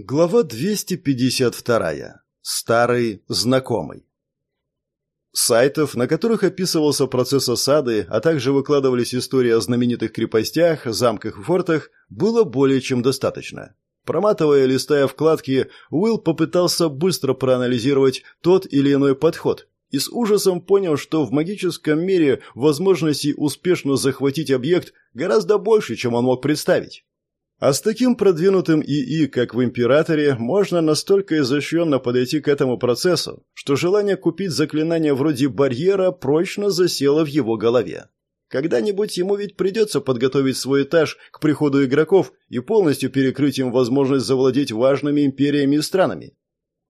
Глава 252. Старый знакомый. Сайтов, на которых описывался процесс осады, а также выкладывались истории о знаменитых крепостях, замках и фортах, было более чем достаточно. Проматывая листая вкладки, Уилл попытался быстро проанализировать тот или иной подход и с ужасом понял, что в магическом мире возможностей успешно захватить объект гораздо больше, чем он мог представить. А с таким продвинутым ИИ, как в Императоре, можно настолько изощренно подойти к этому процессу, что желание купить заклинание вроде барьера прочно засело в его голове. Когда-нибудь ему ведь придется подготовить свой этаж к приходу игроков и полностью перекрыть им возможность завладеть важными империями и странами.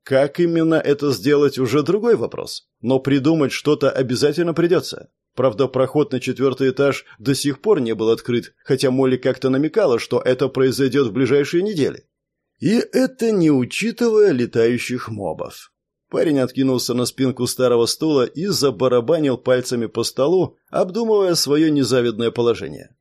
Как именно это сделать, уже другой вопрос. Но придумать что-то обязательно придется. Правда, проход на четвертый этаж до сих пор не был открыт, хотя Молли как-то намекала, что это произойдет в ближайшие недели. И это не учитывая летающих мобов. Парень откинулся на спинку старого стула и забарабанил пальцами по столу, обдумывая свое незавидное положение.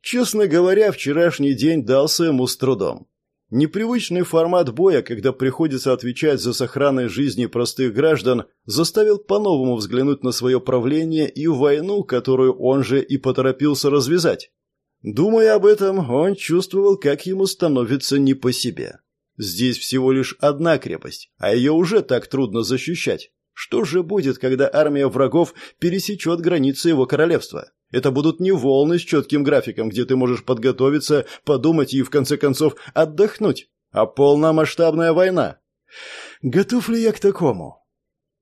Честно говоря, вчерашний день дался ему с трудом. Непривычный формат боя, когда приходится отвечать за сохранность жизни простых граждан, заставил по-новому взглянуть на свое правление и войну, которую он же и поторопился развязать. Думая об этом, он чувствовал, как ему становится не по себе. Здесь всего лишь одна крепость, а ее уже так трудно защищать. Что же будет, когда армия врагов пересечет границы его королевства? Это будут не волны с четким графиком, где ты можешь подготовиться, подумать и, в конце концов, отдохнуть, а полномасштабная война. Готов ли я к такому?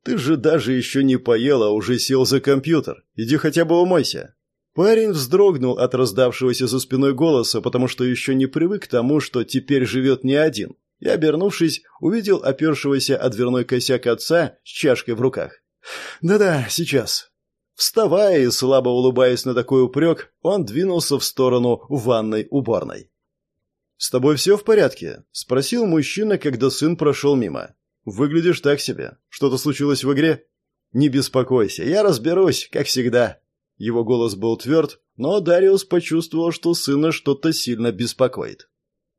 Ты же даже еще не поел, а уже сел за компьютер. Иди хотя бы умойся. Парень вздрогнул от раздавшегося за спиной голоса, потому что еще не привык к тому, что теперь живет не один. И, обернувшись, увидел опершегося о дверной косяк отца с чашкой в руках. «Да-да, сейчас», Вставая и слабо улыбаясь на такой упрек, он двинулся в сторону ванной уборной. «С тобой все в порядке?» – спросил мужчина, когда сын прошел мимо. «Выглядишь так себе. Что-то случилось в игре?» «Не беспокойся, я разберусь, как всегда». Его голос был тверд, но Дариус почувствовал, что сына что-то сильно беспокоит.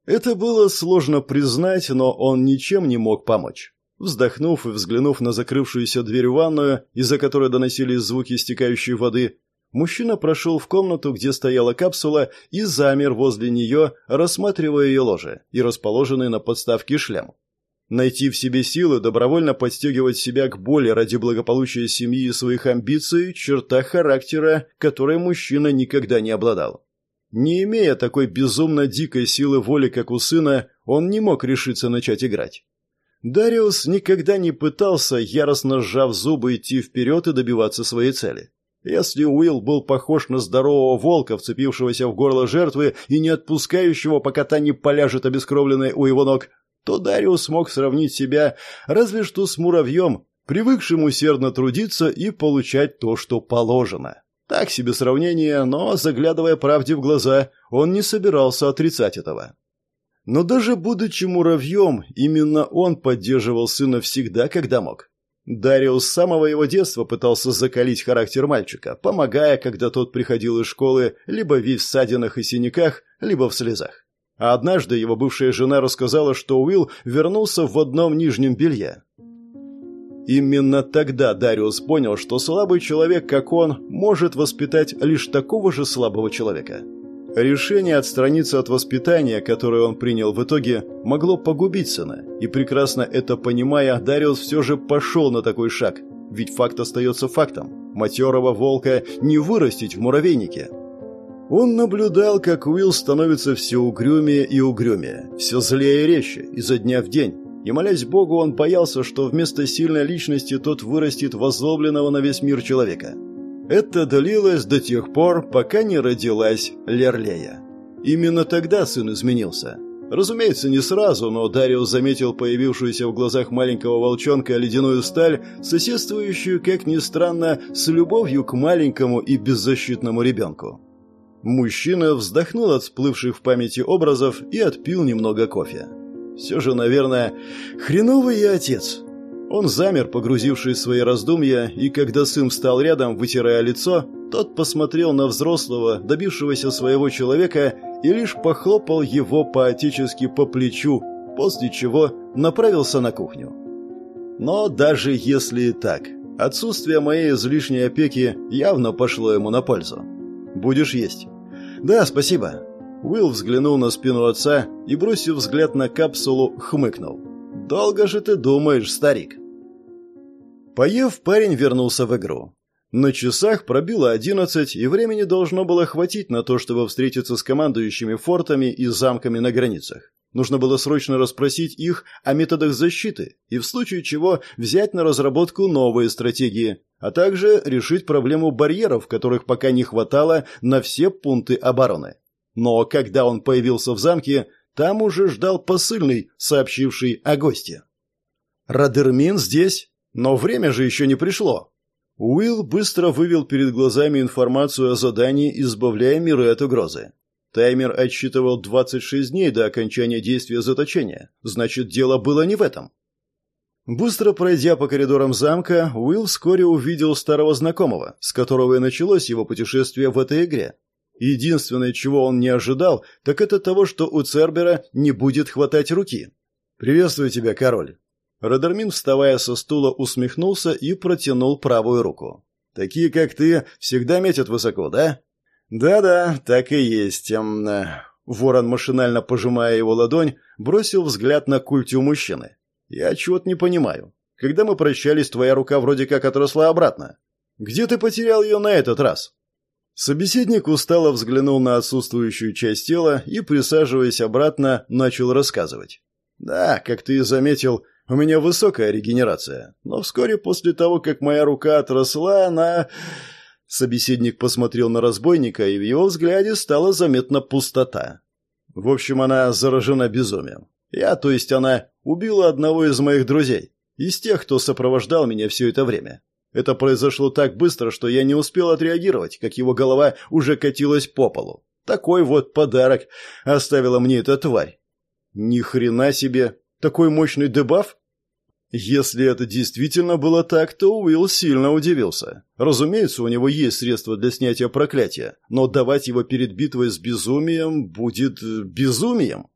Это было сложно признать, но он ничем не мог помочь. Вздохнув и взглянув на закрывшуюся дверь в ванную, из-за которой доносились звуки стекающей воды, мужчина прошел в комнату, где стояла капсула, и замер возле нее, рассматривая ее ложе и расположенный на подставке шлем. Найти в себе силы, добровольно подстегивать себя к боли ради благополучия семьи и своих амбиций – черта характера, которой мужчина никогда не обладал. Не имея такой безумно дикой силы воли, как у сына, он не мог решиться начать играть. Дариус никогда не пытался, яростно сжав зубы, идти вперед и добиваться своей цели. Если Уилл был похож на здорового волка, вцепившегося в горло жертвы и не отпускающего, пока та не поляжет обескровленной у его ног, то Дариус мог сравнить себя разве что с муравьем, привыкшим усердно трудиться и получать то, что положено. Так себе сравнение, но, заглядывая правде в глаза, он не собирался отрицать этого. Но даже будучи муравьем, именно он поддерживал сына всегда, когда мог. Дариус с самого его детства пытался закалить характер мальчика, помогая, когда тот приходил из школы либо весь в ссадинах и синяках, либо в слезах. А однажды его бывшая жена рассказала, что Уилл вернулся в одном нижнем белье. Именно тогда Дариус понял, что слабый человек, как он, может воспитать лишь такого же слабого человека. Решение отстраниться от воспитания, которое он принял в итоге, могло погубить сына, и прекрасно это понимая, Дариус все же пошел на такой шаг, ведь факт остается фактом. Матерого волка не вырастить в муравейнике. Он наблюдал, как Уилл становится все угрюмее и угрюмее, все злее и резче, изо дня в день, и, молясь Богу, он боялся, что вместо сильной личности тот вырастет возлюбленного на весь мир человека – это длилось до тех пор, пока не родилась Лерлея. Именно тогда сын изменился. Разумеется, не сразу, но Дариус заметил появившуюся в глазах маленького волчонка ледяную сталь, соседствующую, как ни странно, с любовью к маленькому и беззащитному ребенку. Мужчина вздохнул от всплывших в памяти образов и отпил немного кофе. Все же, наверное, хреновый я отец. Он замер, погрузившись в свои раздумья, и когда сын встал рядом, вытирая лицо, тот посмотрел на взрослого, добившегося своего человека, и лишь похлопал его по-отечески по плечу, после чего направился на кухню. Но даже если и так, отсутствие моей излишней опеки явно пошло ему на пользу. «Будешь есть?» «Да, спасибо». Уилл взглянул на спину отца и, бросив взгляд на капсулу, хмыкнул. «Долго же ты думаешь, старик?» Поев, парень вернулся в игру. На часах пробило одиннадцать, и времени должно было хватить на то, чтобы встретиться с командующими фортами и замками на границах. Нужно было срочно расспросить их о методах защиты и в случае чего взять на разработку новые стратегии, а также решить проблему барьеров, которых пока не хватало на все пункты обороны. Но когда он появился в замке, там уже ждал посыльный, сообщивший о госте. «Радермин здесь, но время же еще не пришло», Уилл быстро вывел перед глазами информацию о задании, избавляя миры от угрозы. Таймер отсчитывал 26 дней до окончания действия заточения. Значит, дело было не в этом. Быстро пройдя по коридорам замка, Уилл вскоре увидел старого знакомого, с которого и началось его путешествие в этой игре. Единственное, чего он не ожидал, так это того, что у Цербера не будет хватать руки. «Приветствую тебя, король. Родермин, вставая со стула, усмехнулся и протянул правую руку. «Такие, как ты, всегда метят высоко, да?» «Да-да, так и есть. Эм, э, Ворон, машинально пожимая его ладонь, бросил взгляд на культю мужчины. «Я чего-то не понимаю. Когда мы прощались, твоя рука вроде как отросла обратно. Где ты потерял ее на этот раз?» Собеседник устало взглянул на отсутствующую часть тела и, присаживаясь обратно, начал рассказывать. «Да, как ты и заметил, у меня высокая регенерация, но вскоре после того, как моя рука отросла, она...» Собеседник посмотрел на разбойника, и в его взгляде стала заметна пустота. В общем, она заражена безумием. Я, то есть она, убила одного из моих друзей, из тех, кто сопровождал меня все это время. Это произошло так быстро, что я не успел отреагировать, как его голова уже катилась по полу. Такой вот подарок оставила мне эта тварь. Ни хрена себе, такой мощный дебаф? Если это действительно было так, то Уилл сильно удивился. Разумеется, у него есть средства для снятия проклятия, но давать его перед битвой с безумием будет э, безумием.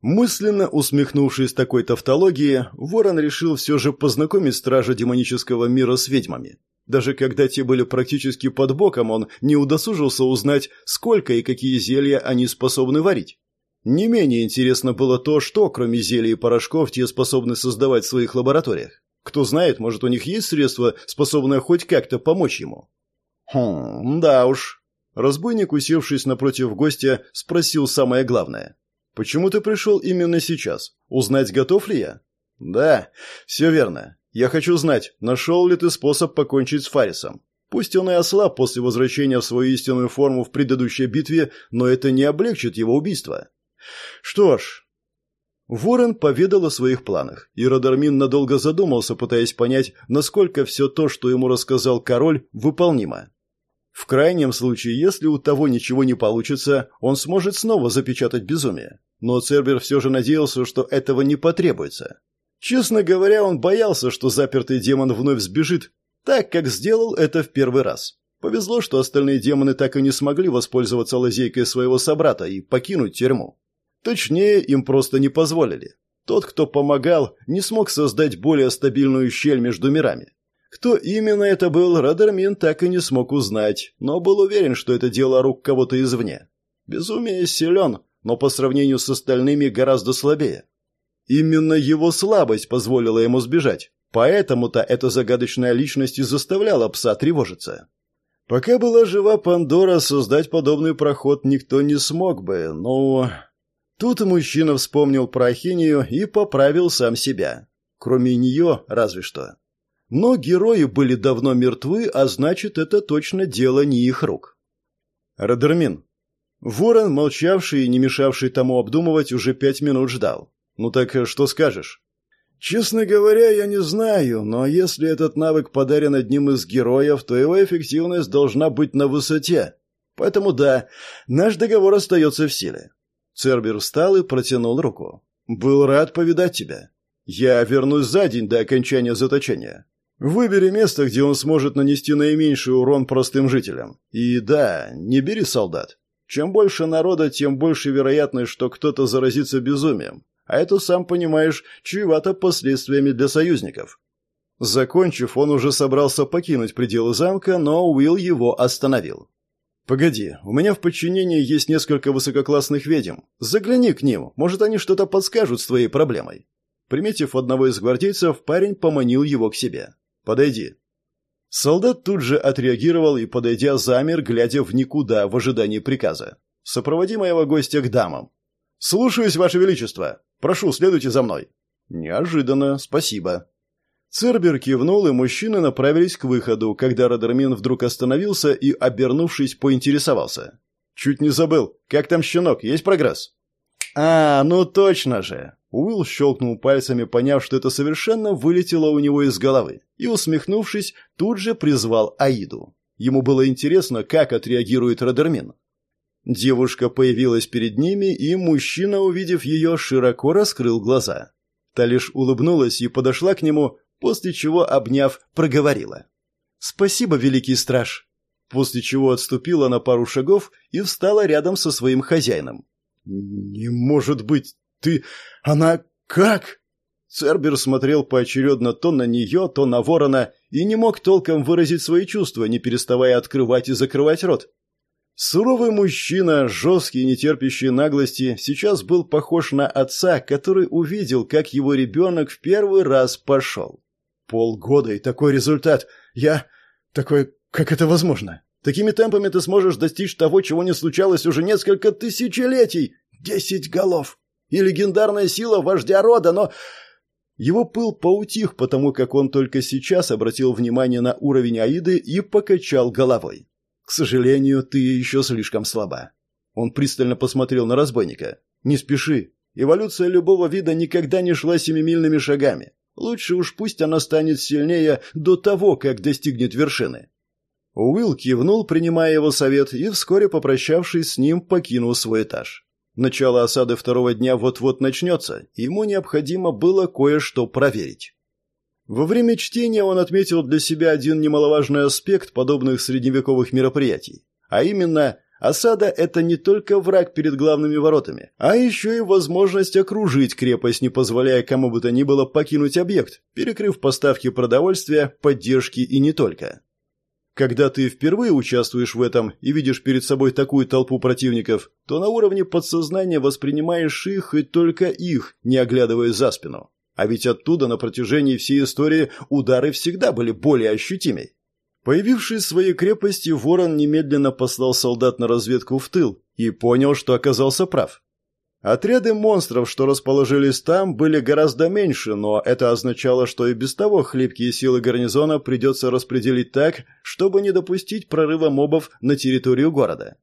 Мысленно усмехнувшись такой тавтологии, Ворон решил все же познакомить стража демонического мира с ведьмами. Даже когда те были практически под боком, он не удосужился узнать, сколько и какие зелья они способны варить. Не менее интересно было то, что, кроме зелий и порошков, те способны создавать в своих лабораториях. Кто знает, может, у них есть средства, способные хоть как-то помочь ему. Хм, да уж. Разбойник, усевшись напротив гостя, спросил самое главное. «Почему ты пришел именно сейчас? Узнать, готов ли я?» «Да, все верно. Я хочу знать, нашел ли ты способ покончить с Фарисом. Пусть он и ослаб после возвращения в свою истинную форму в предыдущей битве, но это не облегчит его убийство. Что ж, Ворон поведал о своих планах, и Радармин надолго задумался, пытаясь понять, насколько все то, что ему рассказал король, выполнимо. В крайнем случае, если у того ничего не получится, он сможет снова запечатать безумие. Но Цербер все же надеялся, что этого не потребуется. Честно говоря, он боялся, что запертый демон вновь сбежит, так как сделал это в первый раз. Повезло, что остальные демоны так и не смогли воспользоваться лазейкой своего собрата и покинуть тюрьму. Точнее, им просто не позволили. Тот, кто помогал, не смог создать более стабильную щель между мирами. Кто именно это был, Радермин так и не смог узнать, но был уверен, что это дело рук кого-то извне. Безумие силен, но по сравнению с остальными гораздо слабее. Именно его слабость позволила ему сбежать, поэтому-то эта загадочная личность и заставляла пса тревожиться. Пока была жива Пандора, создать подобный проход никто не смог бы, но... Тут мужчина вспомнил про Ахинию и поправил сам себя. Кроме нее, разве что. Но герои были давно мертвы, а значит, это точно дело не их рук. Радермин. Ворон, молчавший и не мешавший тому обдумывать, уже пять минут ждал. «Ну так что скажешь?» «Честно говоря, я не знаю, но если этот навык подарен одним из героев, то его эффективность должна быть на высоте. Поэтому да, наш договор остается в силе. Цербер встал и протянул руку. «Был рад повидать тебя. Я вернусь за день до окончания заточения. Выбери место, где он сможет нанести наименьший урон простым жителям. И да, не бери солдат. Чем больше народа, тем больше вероятность, что кто-то заразится безумием. а это, сам понимаешь, чревато последствиями для союзников. Закончив, он уже собрался покинуть пределы замка, но Уилл его остановил. «Погоди, у меня в подчинении есть несколько высококлассных ведьм. Загляни к ним, может, они что-то подскажут с твоей проблемой». Приметив одного из гвардейцев, парень поманил его к себе. «Подойди». Солдат тут же отреагировал и, подойдя, замер, глядя в никуда в ожидании приказа. «Сопроводи моего гостя к дамам». «Слушаюсь, Ваше Величество. Прошу, следуйте за мной». «Неожиданно, спасибо». Цербер кивнул, и мужчины направились к выходу, когда Родермин вдруг остановился и, обернувшись, поинтересовался. «Чуть не забыл. Как там щенок? Есть прогресс?» «А, ну точно же!» Уилл щелкнул пальцами, поняв, что это совершенно вылетело у него из головы, и, усмехнувшись, тут же призвал Аиду. Ему было интересно, как отреагирует Родермин. Девушка появилась перед ними, и мужчина, увидев ее, широко раскрыл глаза. Та лишь улыбнулась и подошла к нему, после чего, обняв, проговорила. «Спасибо, великий страж!» После чего отступила на пару шагов и встала рядом со своим хозяином. «Не может быть! Ты... Она... Как?» Цербер смотрел поочередно то на нее, то на ворона и не мог толком выразить свои чувства, не переставая открывать и закрывать рот. Суровый мужчина, жесткий и нетерпящий наглости, сейчас был похож на отца, который увидел, как его ребенок в первый раз пошел. Полгода и такой результат. Я... Такой... Как это возможно? Такими темпами ты сможешь достичь того, чего не случалось уже несколько тысячелетий. Десять голов. И легендарная сила вождя рода, но... Его пыл поутих, потому как он только сейчас обратил внимание на уровень Аиды и покачал головой. «К сожалению, ты еще слишком слаба». Он пристально посмотрел на разбойника. «Не спеши. Эволюция любого вида никогда не шла семимильными шагами. Лучше уж пусть она станет сильнее до того, как достигнет вершины. Уилл кивнул, принимая его совет, и вскоре, попрощавшись с ним, покинул свой этаж. Начало осады второго дня вот-вот начнется, ему необходимо было кое-что проверить. Во время чтения он отметил для себя один немаловажный аспект подобных средневековых мероприятий, а именно Осада – это не только враг перед главными воротами, а еще и возможность окружить крепость, не позволяя кому бы то ни было покинуть объект, перекрыв поставки продовольствия, поддержки и не только. Когда ты впервые участвуешь в этом и видишь перед собой такую толпу противников, то на уровне подсознания воспринимаешь их и только их, не оглядываясь за спину. А ведь оттуда на протяжении всей истории удары всегда были более ощутимей. Появившись в своей крепости, Ворон немедленно послал солдат на разведку в тыл и понял, что оказался прав. Отряды монстров, что расположились там, были гораздо меньше, но это означало, что и без того хлипкие силы гарнизона придется распределить так, чтобы не допустить прорыва мобов на территорию города.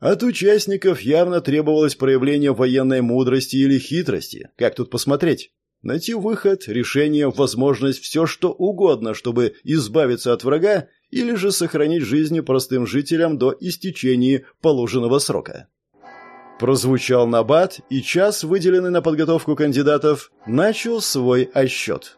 От участников явно требовалось проявление военной мудрости или хитрости, как тут посмотреть. Найти выход, решение, возможность, все что угодно, чтобы избавиться от врага или же сохранить жизни простым жителям до истечения положенного срока. Прозвучал набат, и час, выделенный на подготовку кандидатов, начал свой отсчет.